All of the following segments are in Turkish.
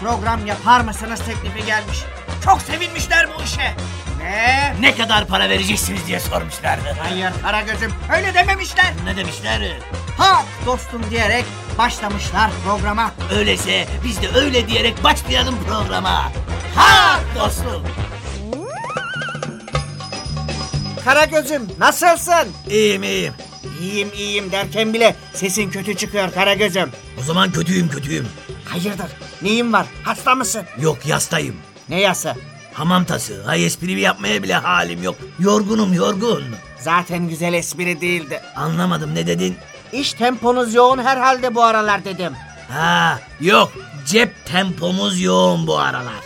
program yapar mısınız teklifi gelmiş. Çok sevinmişler bu işe. Ve Ne kadar para vereceksiniz diye sormuşlardı. hayır Karagöz'üm öyle dememişler. Ne demişler? Ha dostum diyerek başlamışlar programa. Öyleyse biz de öyle diyerek başlayalım programa. Ha dostum. Karagöz'üm nasılsın? İyiyim iyiyim. İyiyim iyiyim derken bile sesin kötü çıkıyor Karagöz'üm. O zaman kötüyüm kötüyüm. Hayırdır? Neyin var? Hasta mısın? Yok yastayım. Ne yası? Hamam tası. Hay esprimi yapmaya bile halim yok. Yorgunum yorgun. Zaten güzel espri değildi. Anlamadım ne dedin? İş temponuz yoğun herhalde bu aralar dedim. Ha yok. Cep tempomuz yoğun bu aralar.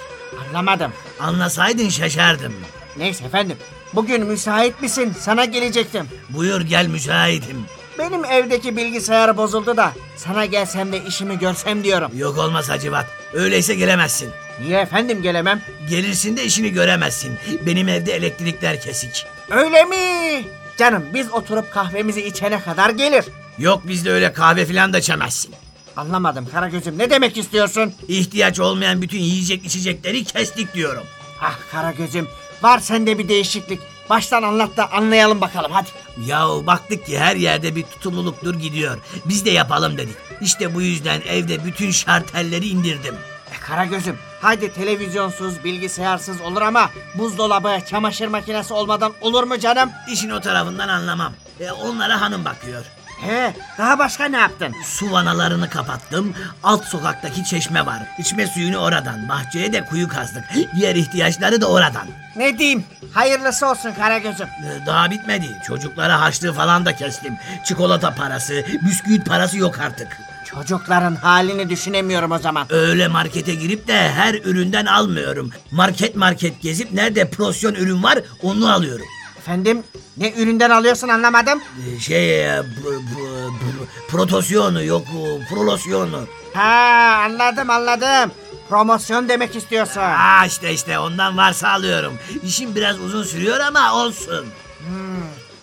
Anlamadım. Anlasaydın şaşardım. Neyse efendim. Bugün müsait misin? Sana gelecektim. Buyur gel müsaitim. Benim evdeki bilgisayar bozuldu da sana gelsem de işimi görsem diyorum. Yok olmaz Hacivat. Öyleyse gelemezsin. Niye efendim gelemem? Gelirsin de işini göremezsin. Benim evde elektrikler kesik. Öyle mi? Canım biz oturup kahvemizi içene kadar gelir. Yok bizde öyle kahve filan da içemezsin. Anlamadım Karagöz'üm ne demek istiyorsun? İhtiyaç olmayan bütün yiyecek içecekleri kestik diyorum. Ah Karagöz'üm var sende bir değişiklik. Baştan anlat da anlayalım bakalım hadi. Yahu baktık ki her yerde bir tutumluluktur gidiyor. Biz de yapalım dedik. İşte bu yüzden evde bütün şartelleri indirdim. E Karagöz'üm haydi televizyonsuz bilgisayarsız olur ama buzdolabı çamaşır makinesi olmadan olur mu canım? İşin o tarafından anlamam. E, onlara hanım bakıyor. He daha başka ne yaptın? Su vanalarını kapattım. Alt sokaktaki çeşme var. İçme suyunu oradan. Bahçeye de kuyu kazdık. Diğer ihtiyaçları da oradan. Ne diyeyim? Hayırlısı olsun Karagöz'üm. E, Daha bitmedi. Çocuklara harçlığı falan da kestim. Çikolata parası, bisküvit parası yok artık. Çocukların halini düşünemiyorum o zaman. Öyle markete girip de her üründen almıyorum. Market market gezip nerede porsiyon ürün var onu alıyorum. Efendim ne üründen alıyorsun anlamadım. Ee, Şey, e, pro- pro- pro- protosyonu yok, e, prolosyonu. Ha anladım anladım. Promosyon demek istiyorsun. Aa işte işte ondan varsa alıyorum. İşim biraz uzun sürüyor ama olsun.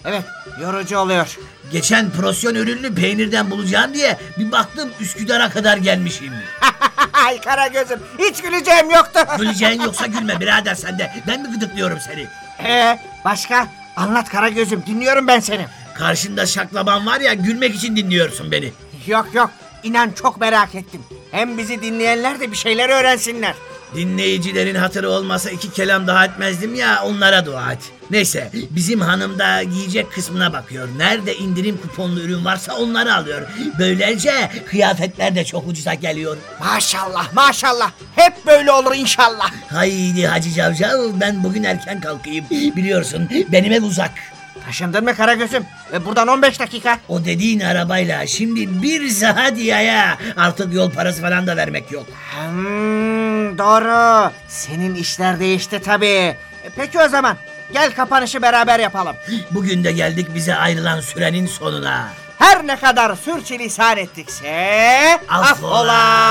Evet yorucu oluyor. Geçen porsiyon ürününü peynirden bulacağım diye bir baktım Üsküdar'a kadar gelmişim. Ay Karagöz'üm hiç güleceğim yoktu. Güleceğin yoksa gülme birader sen de. Ben mi gıdıklıyorum seni? Ee, başka? Anlat Karagöz'üm dinliyorum ben seni. Karşında şaklaban var ya gülmek için dinliyorsun beni. Yok yok inan çok merak ettim. Hem bizi dinleyenler de bir şeyler öğrensinler. Dinleyicilerin hatırı olmasa iki kelam daha etmezdim ya onlara dua et. Neyse bizim hanım da giyecek kısmına bakıyor. Nerede indirim kuponlu ürün varsa onları alıyor. Böylece kıyafetler de çok ucuza geliyor. Maşallah maşallah hep böyle olur inşallah. Haydi Hacı Cavcav ben bugün erken kalkayım. Biliyorsun benim ev uzak. Taşındın mı Karagöz'üm? Ve buradan 15 dakika. O dediğin arabayla şimdi bir Zahadiye'ye artık yol parası falan da vermek yok. Hmm, doğru. Senin işler değişti tabii. E, peki o zaman gel kapanışı beraber yapalım. Bugün de geldik bize ayrılan sürenin sonuna. Her ne kadar sürçülisan ettikse Affola. affola.